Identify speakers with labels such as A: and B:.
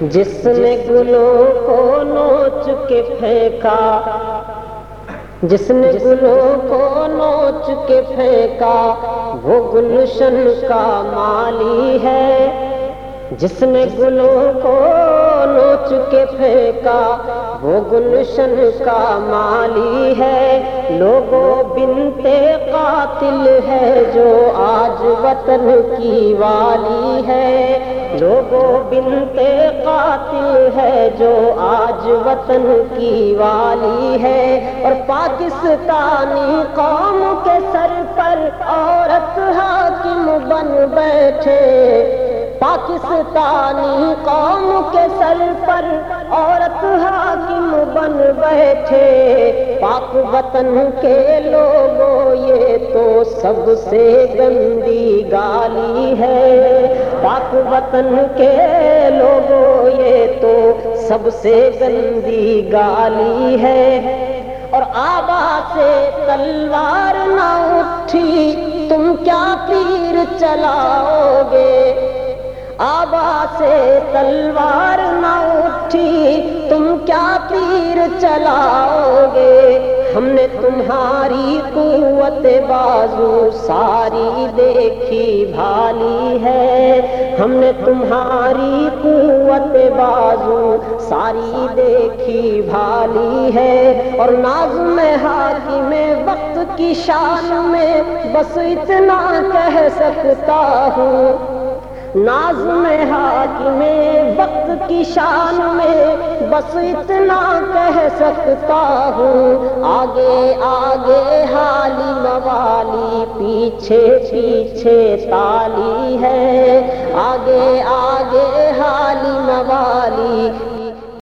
A: جس نے گلوں کو نوچ کے پھینکا، جس نے گلوں کو نوچ کے پھینکا، وہ گلشن کا مالی ہے۔ جس نے گلوں کو نوچ کے پھینکا، وہ گلشن کا مالی ہے۔ لوگوں بنتے قاتل ہے جو آج وطن کی والی ہے۔ لوگوں بنتے قاتل ہے جو آج وطن کی والی ہے اور پاکستانی قوم کے سر پر عورت حاکم بن بیٹھے۔ پاکستانی قوم کے سر پر عورت حاکم بن بیٹھے۔ پاک وطن کے لوگوں، یہ تو سب سے گندی وطن کے لوگوں، یہ تو سب سے گندی گالی ہے۔ اور آبا سے تلوار نہ اٹھی، تم کیا پیر چلاؤ گے آبا سے تلوار نہ اٹھی، تم کیا تیر چلاؤ گے ہم نے تمہاری قوت بازو ساری دیکھی، بھالی ہے۔ ہم نے تمہاری قوت بازو ساری دیکھی بھالی ہے اور نازم ہاتھی میں وقت کی شان میں بس اتنا کہہ سکتا ہوں۔ ناز میں میں وقت کی شان میں بس اتنا کہہ سکتا ہوں۔ آگے آگے حالی موالی پیچھے پیچھے تالی ہے۔ آگے آگے حالی موالی